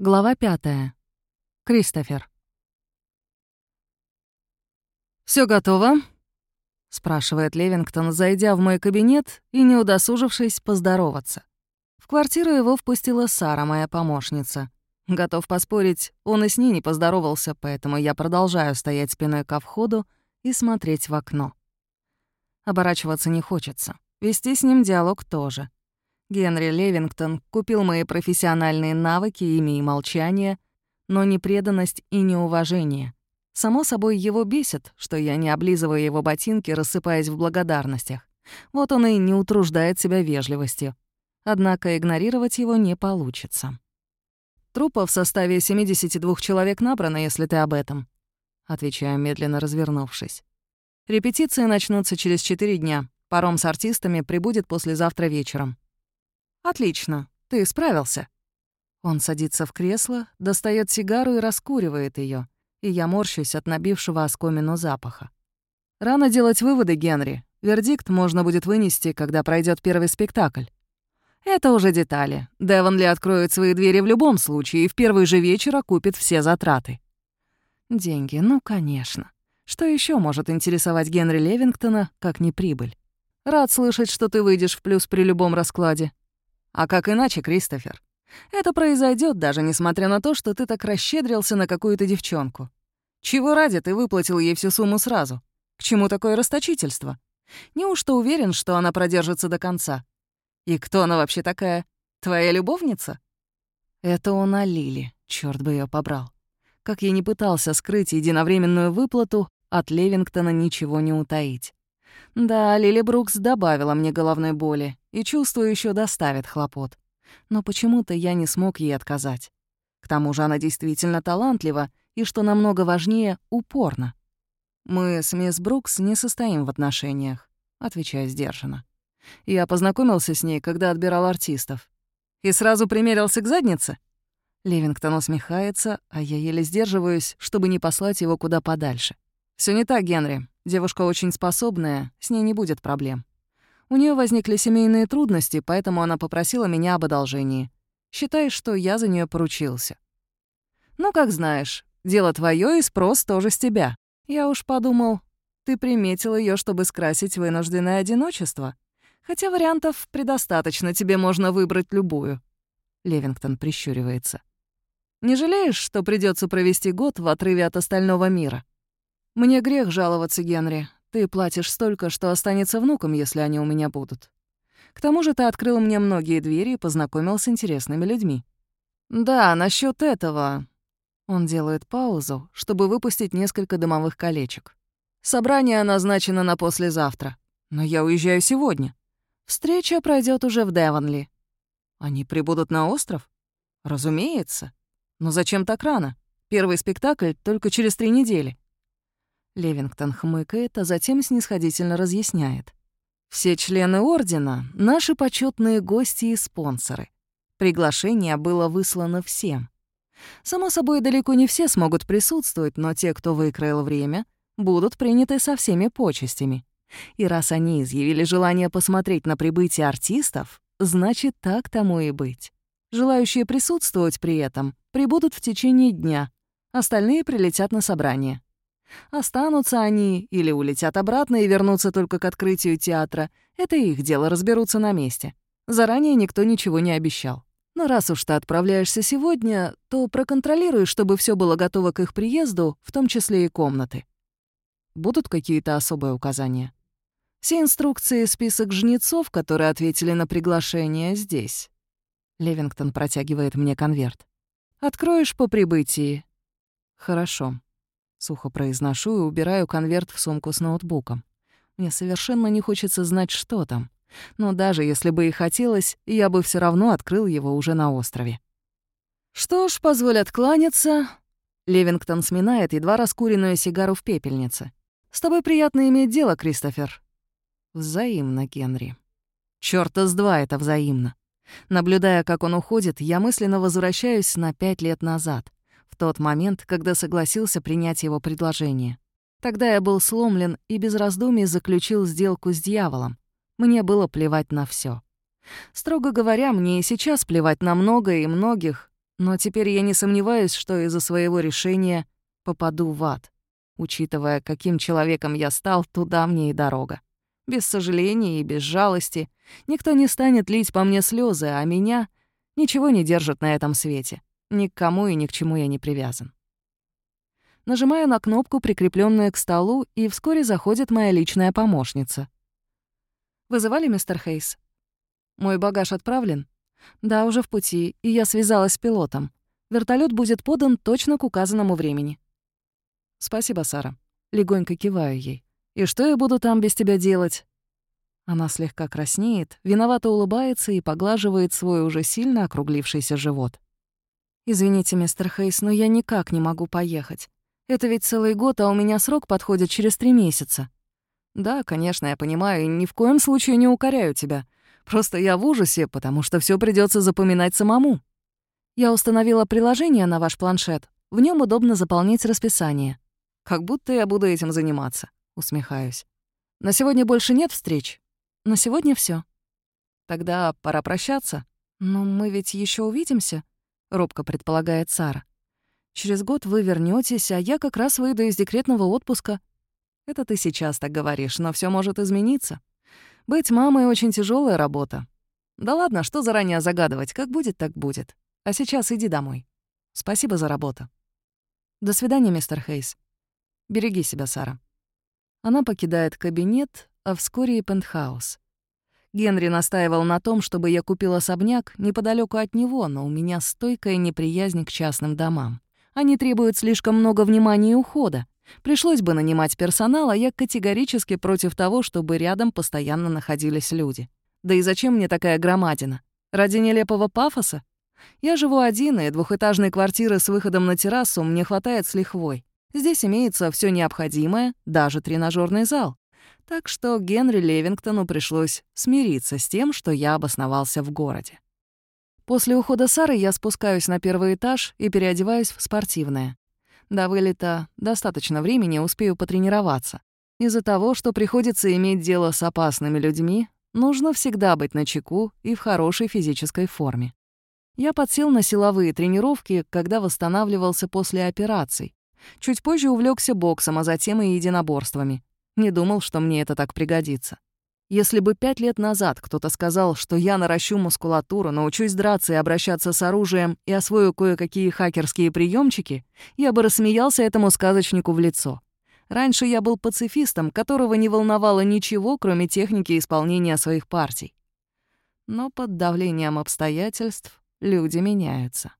Глава пятая. Кристофер. Все готово?» — спрашивает Левингтон, зайдя в мой кабинет и не удосужившись поздороваться. В квартиру его впустила Сара, моя помощница. Готов поспорить, он и с ней не поздоровался, поэтому я продолжаю стоять спиной ко входу и смотреть в окно. Оборачиваться не хочется. Вести с ним диалог тоже. Генри Левингтон купил мои профессиональные навыки, имя и молчание, но не преданность и неуважение. Само собой, его бесит, что я не облизываю его ботинки, рассыпаясь в благодарностях. Вот он и не утруждает себя вежливостью. Однако игнорировать его не получится. «Трупов в составе 72 человек набрано, если ты об этом», — отвечаю, медленно развернувшись. «Репетиции начнутся через 4 дня. Паром с артистами прибудет послезавтра вечером. «Отлично, ты справился». Он садится в кресло, достает сигару и раскуривает ее, и я морщусь от набившего оскомину запаха. «Рано делать выводы, Генри. Вердикт можно будет вынести, когда пройдет первый спектакль. Это уже детали. Девонли откроет свои двери в любом случае и в первый же вечер окупит все затраты. Деньги, ну, конечно. Что еще может интересовать Генри Левингтона, как не прибыль? Рад слышать, что ты выйдешь в плюс при любом раскладе. А как иначе, Кристофер? Это произойдет даже несмотря на то, что ты так расщедрился на какую-то девчонку. Чего ради ты выплатил ей всю сумму сразу? К чему такое расточительство? Неужто уверен, что она продержится до конца? И кто она вообще такая? Твоя любовница? Это он о Лили, чёрт бы её побрал. Как я не пытался скрыть единовременную выплату, от Левингтона ничего не утаить. Да, Лили Брукс добавила мне головной боли и, чувствую, еще доставит хлопот. Но почему-то я не смог ей отказать. К тому же она действительно талантлива и, что намного важнее, упорна. «Мы с мисс Брукс не состоим в отношениях», — отвечаю сдержанно. Я познакомился с ней, когда отбирал артистов. «И сразу примерился к заднице?» Левингтон усмехается, а я еле сдерживаюсь, чтобы не послать его куда подальше. Все не так, Генри. Девушка очень способная, с ней не будет проблем. У нее возникли семейные трудности, поэтому она попросила меня об одолжении. Считай, что я за нее поручился. Ну, как знаешь, дело твое и спрос тоже с тебя. Я уж подумал, ты приметил ее, чтобы скрасить вынужденное одиночество. Хотя вариантов предостаточно, тебе можно выбрать любую. Левингтон прищуривается. Не жалеешь, что придется провести год в отрыве от остального мира? Мне грех жаловаться, Генри. Ты платишь столько, что останется внукам, если они у меня будут. К тому же ты открыл мне многие двери и познакомил с интересными людьми. Да, насчет этого. Он делает паузу, чтобы выпустить несколько дымовых колечек. Собрание назначено на послезавтра, но я уезжаю сегодня. Встреча пройдет уже в Девонли. Они прибудут на остров? Разумеется. Но зачем так рано? Первый спектакль только через три недели. Левингтон хмыкает, а затем снисходительно разъясняет. «Все члены Ордена — наши почетные гости и спонсоры. Приглашение было выслано всем. Само собой, далеко не все смогут присутствовать, но те, кто выкроил время, будут приняты со всеми почестями. И раз они изъявили желание посмотреть на прибытие артистов, значит, так тому и быть. Желающие присутствовать при этом прибудут в течение дня, остальные прилетят на собрание. Останутся они или улетят обратно и вернутся только к открытию театра. Это их дело, разберутся на месте. Заранее никто ничего не обещал. Но раз уж ты отправляешься сегодня, то проконтролируй, чтобы все было готово к их приезду, в том числе и комнаты. Будут какие-то особые указания? Все инструкции и список жнецов, которые ответили на приглашение, здесь. Левингтон протягивает мне конверт. Откроешь по прибытии. Хорошо. Сухо произношу и убираю конверт в сумку с ноутбуком. Мне совершенно не хочется знать, что там. Но даже если бы и хотелось, я бы все равно открыл его уже на острове. «Что ж, позволь откланяться». Левингтон сминает едва раскуренную сигару в пепельнице. «С тобой приятно иметь дело, Кристофер». «Взаимно, Генри». Чёрта с два это взаимно. Наблюдая, как он уходит, я мысленно возвращаюсь на пять лет назад тот момент, когда согласился принять его предложение. Тогда я был сломлен и без раздумий заключил сделку с дьяволом. Мне было плевать на все. Строго говоря, мне и сейчас плевать на многое и многих, Но теперь я не сомневаюсь, что из-за своего решения попаду в ад. Учитывая, каким человеком я стал, туда мне и дорога. Без сожаления и без жалости. Никто не станет лить по мне слезы, а меня ничего не держит на этом свете. Ни к кому и ни к чему я не привязан. Нажимаю на кнопку, прикрепленную к столу, и вскоре заходит моя личная помощница. «Вызывали, мистер Хейс?» «Мой багаж отправлен?» «Да, уже в пути, и я связалась с пилотом. Вертолет будет подан точно к указанному времени». «Спасибо, Сара». Легонько киваю ей. «И что я буду там без тебя делать?» Она слегка краснеет, виновато улыбается и поглаживает свой уже сильно округлившийся живот. «Извините, мистер Хейс, но я никак не могу поехать. Это ведь целый год, а у меня срок подходит через три месяца. Да, конечно, я понимаю, и ни в коем случае не укоряю тебя. Просто я в ужасе, потому что все придется запоминать самому. Я установила приложение на ваш планшет. В нем удобно заполнять расписание. Как будто я буду этим заниматься, усмехаюсь. На сегодня больше нет встреч? На сегодня все. Тогда пора прощаться. Но мы ведь еще увидимся, робко предполагает Сара. Через год вы вернетесь, а я как раз выйду из декретного отпуска. Это ты сейчас так говоришь, но все может измениться. Быть мамой — очень тяжелая работа. Да ладно, что заранее загадывать, как будет, так будет. А сейчас иди домой. Спасибо за работу. До свидания, мистер Хейс. Береги себя, Сара. Она покидает кабинет, а вскоре и пентхаус. Генри настаивал на том, чтобы я купил особняк неподалеку от него, но у меня стойкая неприязнь к частным домам. Они требуют слишком много внимания и ухода. Пришлось бы нанимать персонал, а я категорически против того, чтобы рядом постоянно находились люди. Да и зачем мне такая громадина? Ради нелепого пафоса? Я живу один, и двухэтажной квартиры с выходом на террасу мне хватает с лихвой. Здесь имеется все необходимое, даже тренажерный зал. Так что Генри Левингтону пришлось смириться с тем, что я обосновался в городе. После ухода Сары я спускаюсь на первый этаж и переодеваюсь в спортивное. До вылета достаточно времени успею потренироваться. Из-за того, что приходится иметь дело с опасными людьми, нужно всегда быть начеку и в хорошей физической форме. Я подсел на силовые тренировки, когда восстанавливался после операций. Чуть позже увлекся боксом, а затем и единоборствами. Не думал, что мне это так пригодится. Если бы пять лет назад кто-то сказал, что я наращу мускулатуру, научусь драться и обращаться с оружием и освою кое-какие хакерские приемчики, я бы рассмеялся этому сказочнику в лицо. Раньше я был пацифистом, которого не волновало ничего, кроме техники исполнения своих партий. Но под давлением обстоятельств люди меняются.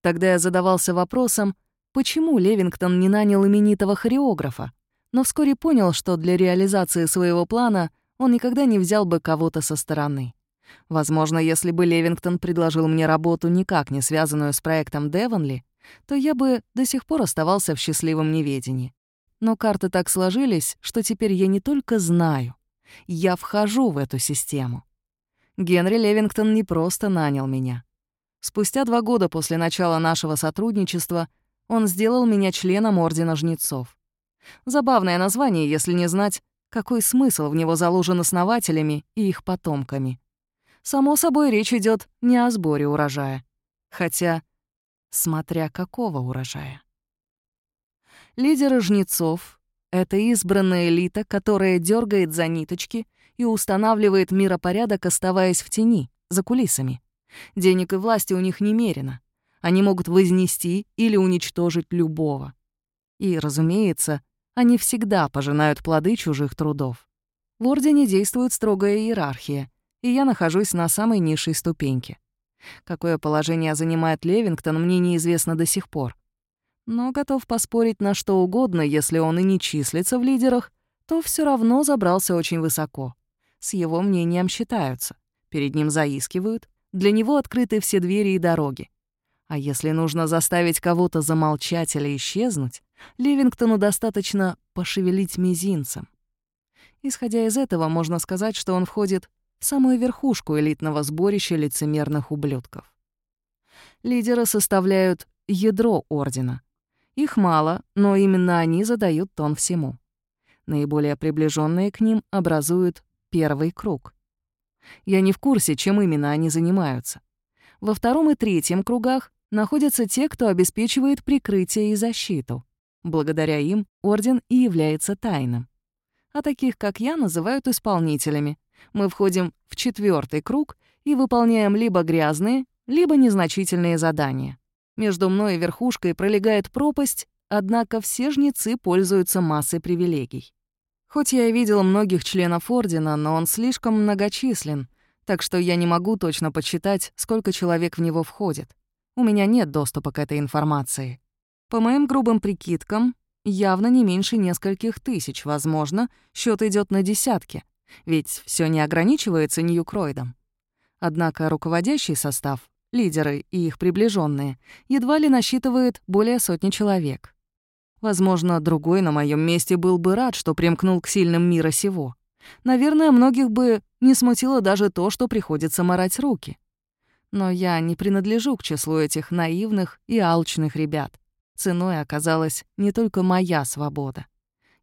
Тогда я задавался вопросом, почему Левингтон не нанял именитого хореографа, но вскоре понял, что для реализации своего плана — он никогда не взял бы кого-то со стороны. Возможно, если бы Левингтон предложил мне работу, никак не связанную с проектом Девонли, то я бы до сих пор оставался в счастливом неведении. Но карты так сложились, что теперь я не только знаю, я вхожу в эту систему. Генри Левингтон не просто нанял меня. Спустя два года после начала нашего сотрудничества он сделал меня членом Ордена Жнецов. Забавное название, если не знать, какой смысл в него заложен основателями и их потомками. Само собой, речь идет не о сборе урожая. Хотя, смотря какого урожая. Лидеры жнецов — это избранная элита, которая дергает за ниточки и устанавливает миропорядок, оставаясь в тени, за кулисами. Денег и власти у них немерено. Они могут вознести или уничтожить любого. И, разумеется, они всегда пожинают плоды чужих трудов. В Ордене действует строгая иерархия, и я нахожусь на самой низшей ступеньке. Какое положение занимает Левингтон, мне неизвестно до сих пор. Но готов поспорить на что угодно, если он и не числится в лидерах, то все равно забрался очень высоко. С его мнением считаются, перед ним заискивают, для него открыты все двери и дороги. А если нужно заставить кого-то замолчать или исчезнуть, Ливингтону достаточно пошевелить мизинцем. Исходя из этого, можно сказать, что он входит в самую верхушку элитного сборища лицемерных ублюдков. Лидеры составляют ядро Ордена. Их мало, но именно они задают тон всему. Наиболее приближенные к ним образуют первый круг. Я не в курсе, чем именно они занимаются. Во втором и третьем кругах находятся те, кто обеспечивает прикрытие и защиту. Благодаря им Орден и является тайным. А таких, как я, называют исполнителями. Мы входим в четвертый круг и выполняем либо грязные, либо незначительные задания. Между мной и верхушкой пролегает пропасть, однако все жнецы пользуются массой привилегий. Хоть я и видел многих членов Ордена, но он слишком многочислен, так что я не могу точно подсчитать, сколько человек в него входит. У меня нет доступа к этой информации. По моим грубым прикидкам, явно не меньше нескольких тысяч, возможно, счет идет на десятки, ведь все не ограничивается Ньюкроидом. Однако руководящий состав, лидеры и их приближенные, едва ли насчитывает более сотни человек. Возможно, другой на моем месте был бы рад, что примкнул к сильным мира сего. Наверное, многих бы не смутило даже то, что приходится морать руки. Но я не принадлежу к числу этих наивных и алчных ребят. Ценой оказалась не только моя свобода.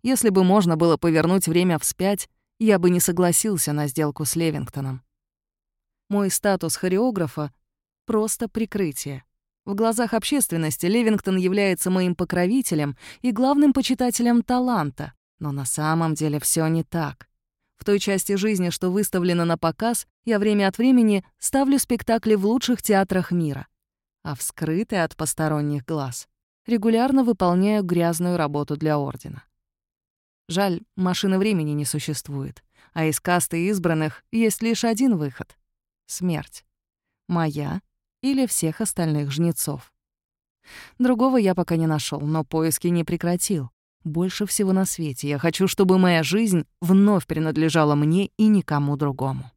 Если бы можно было повернуть время вспять, я бы не согласился на сделку с Левингтоном. Мой статус хореографа — просто прикрытие. В глазах общественности Левингтон является моим покровителем и главным почитателем таланта, но на самом деле все не так. В той части жизни, что выставлена на показ, я время от времени ставлю спектакли в лучших театрах мира, а в скрытой от посторонних глаз регулярно выполняю грязную работу для Ордена. Жаль, машины времени не существует, а из касты избранных есть лишь один выход — смерть. Моя или всех остальных жнецов. Другого я пока не нашел, но поиски не прекратил. Больше всего на свете я хочу, чтобы моя жизнь вновь принадлежала мне и никому другому.